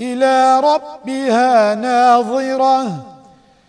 إلى ربها ناظرة.